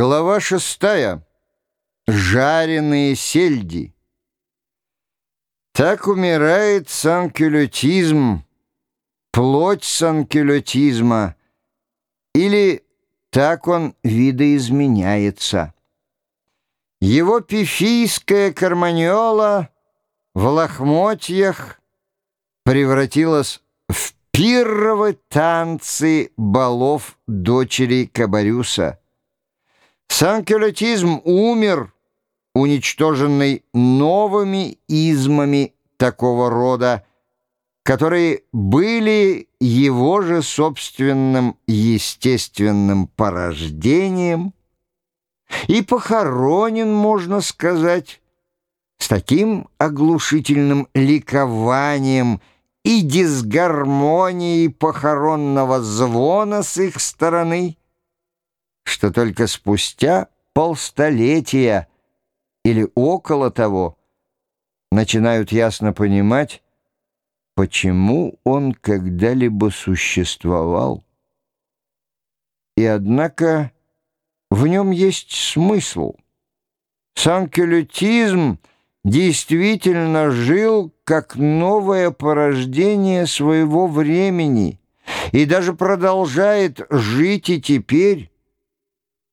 Глава шестая. Жареные сельди. Так умирает санкюлетизм, плоть санкюлетизма, или так он видоизменяется. Его пифийская карманьола в лохмотьях превратилась в пирровы танцы балов дочери Кабарюса. Санкюлетизм умер, уничтоженный новыми измами такого рода, которые были его же собственным естественным порождением. И похоронен, можно сказать, с таким оглушительным ликованием и дисгармонией похоронного звона с их стороны, что только спустя полстолетия или около того начинают ясно понимать, почему он когда-либо существовал. И однако в нем есть смысл. Санкюлетизм действительно жил как новое порождение своего времени и даже продолжает жить и теперь,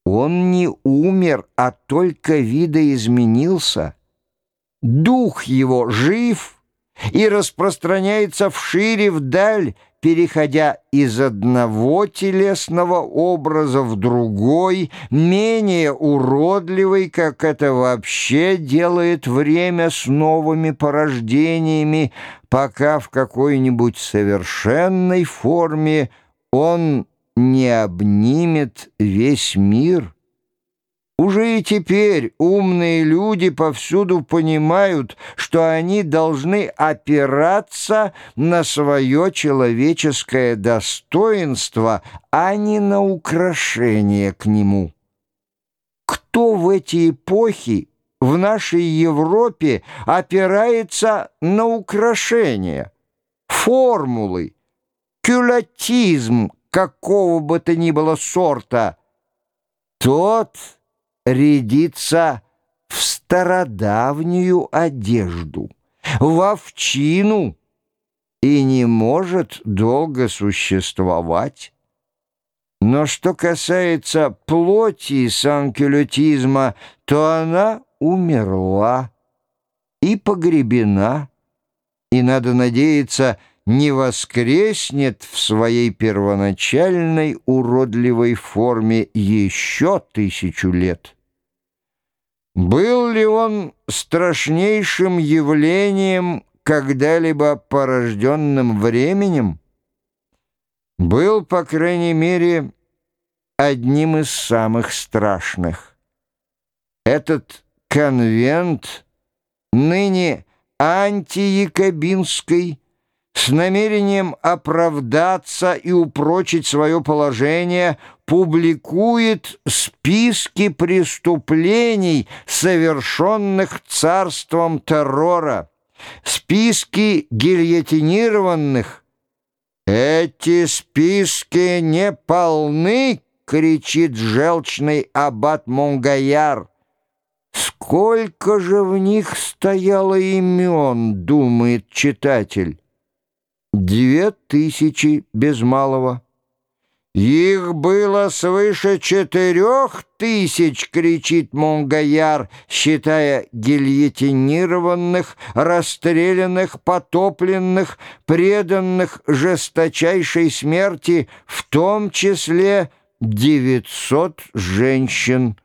он не умер, а только видоизменился. Дух его жив и распространяется вшире вдаль, переходя из одного телесного образа в другой, менее уродливый, как это вообще делает время с новыми порождениями, пока в какой-нибудь совершенной форме он не обнимет весь мир. Уже и теперь умные люди повсюду понимают, что они должны опираться на свое человеческое достоинство, а не на украшение к нему. Кто в эти эпохи в нашей Европе опирается на украшения, формулы, кюлотизм, какого бы то ни было сорта, тот рядится в стародавнюю одежду, в овчину и не может долго существовать. Но что касается плоти санкюлетизма, то она умерла и погребена, и, надо надеяться, не воскреснет в своей первоначальной уродливой форме еще тысячу лет. Был ли он страшнейшим явлением, когда-либо порожденным временем? Был, по крайней мере, одним из самых страшных. Этот конвент, ныне антиякобинской, с намерением оправдаться и упрочить свое положение, публикует списки преступлений, совершенных царством террора, списки гильотинированных. «Эти списки не полны!» — кричит желчный аббат Монгаяр. «Сколько же в них стояло имен?» — думает читатель. Две тысячи без малого. «Их было свыше четырех тысяч!» — кричит Монгаяр, считая гильотинированных, расстрелянных, потопленных, преданных жесточайшей смерти, в том числе девятьсот женщин.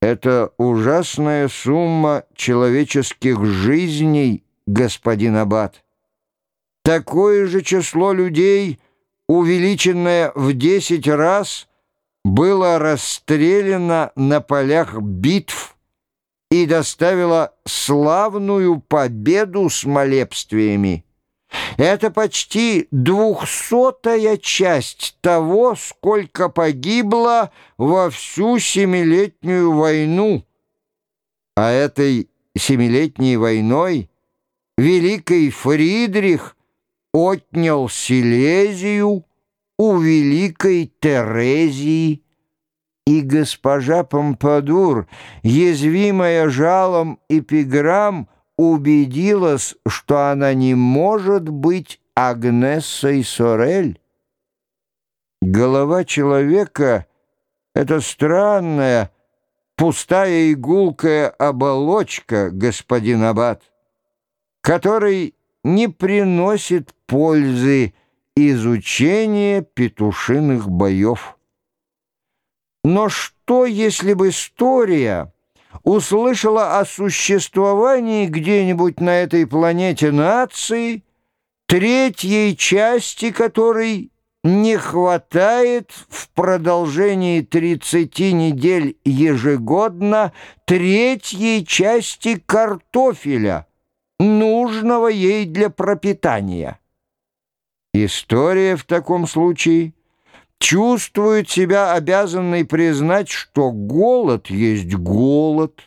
Это ужасная сумма человеческих жизней, господин Аббат. Такое же число людей, увеличенное в десять раз, было расстреляно на полях битв и доставило славную победу с молебствиями. Это почти двухсотая часть того, сколько погибло во всю Семилетнюю войну. А этой Семилетней войной Великий Фридрих отнял Силезию у Великой Терезии и госпожа Помпадур, язвимая жалом эпиграмм, убедилась, что она не может быть Агнессой Сорель. Голова человека — это странная, пустая игулкая оболочка, господин Аббат, который не приносит пользы изучения петушиных боев. Но что, если бы история услышала о существовании где-нибудь на этой планете нации, третьей части которой не хватает в продолжении 30 недель ежегодно третьей части картофеля, нужного ей для пропитания. История в таком случае чувствует себя обязанной признать, что голод есть голод,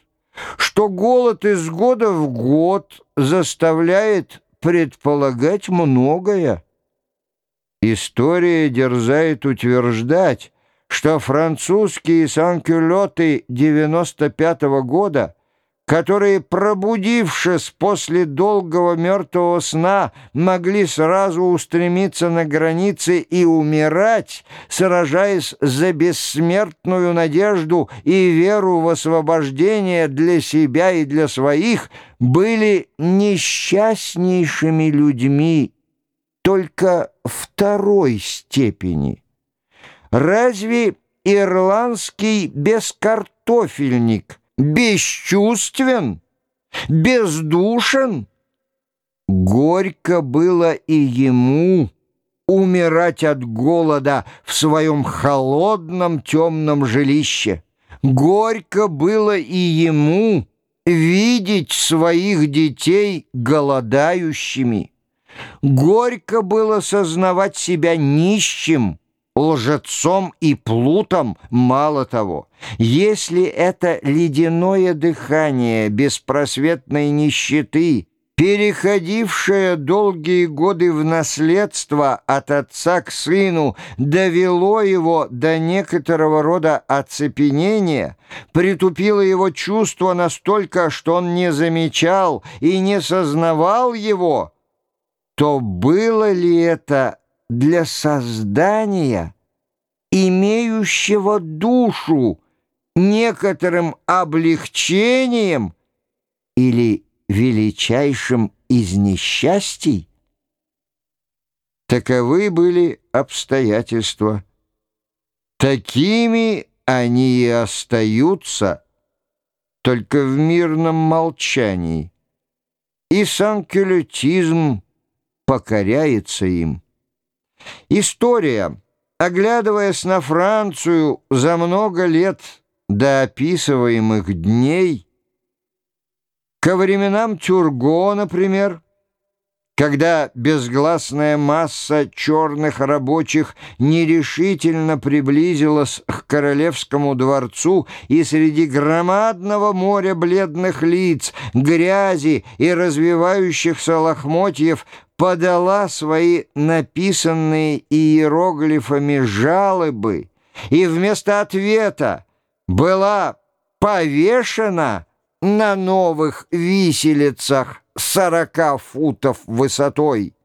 что голод из года в год заставляет предполагать многое. История дерзает утверждать, что французские санкюлеты 95 -го года, которые, пробудившись после долгого мертвого сна, могли сразу устремиться на границы и умирать, сражаясь за бессмертную надежду и веру в освобождение для себя и для своих, были несчастнейшими людьми только второй степени. Разве ирландский бескартофельник бесчувствен, бездушен? Горько было и ему умирать от голода в своем холодном темном жилище. Горько было и ему видеть своих детей голодающими. Горько было сознавать себя нищим, лжецом и плутом, мало того. Если это ледяное дыхание беспросветной нищеты, переходившее долгие годы в наследство от отца к сыну, довело его до некоторого рода оцепенения, притупило его чувство настолько, что он не замечал и не сознавал его, то было ли это для создания, имеющего душу, некоторым облегчением или величайшим из несчастий? Таковы были обстоятельства. Такими они и остаются, только в мирном молчании. И санкюлетизм покоряется им. История, оглядываясь на Францию за много лет до описываемых дней, ко временам Тюрго, например, когда безгласная масса черных рабочих нерешительно приблизилась к королевскому дворцу и среди громадного моря бледных лиц, грязи и развивающихся лохмотьев подала свои написанные иероглифами жалобы и вместо ответа была повешена на новых виселицах сорока футов высотой.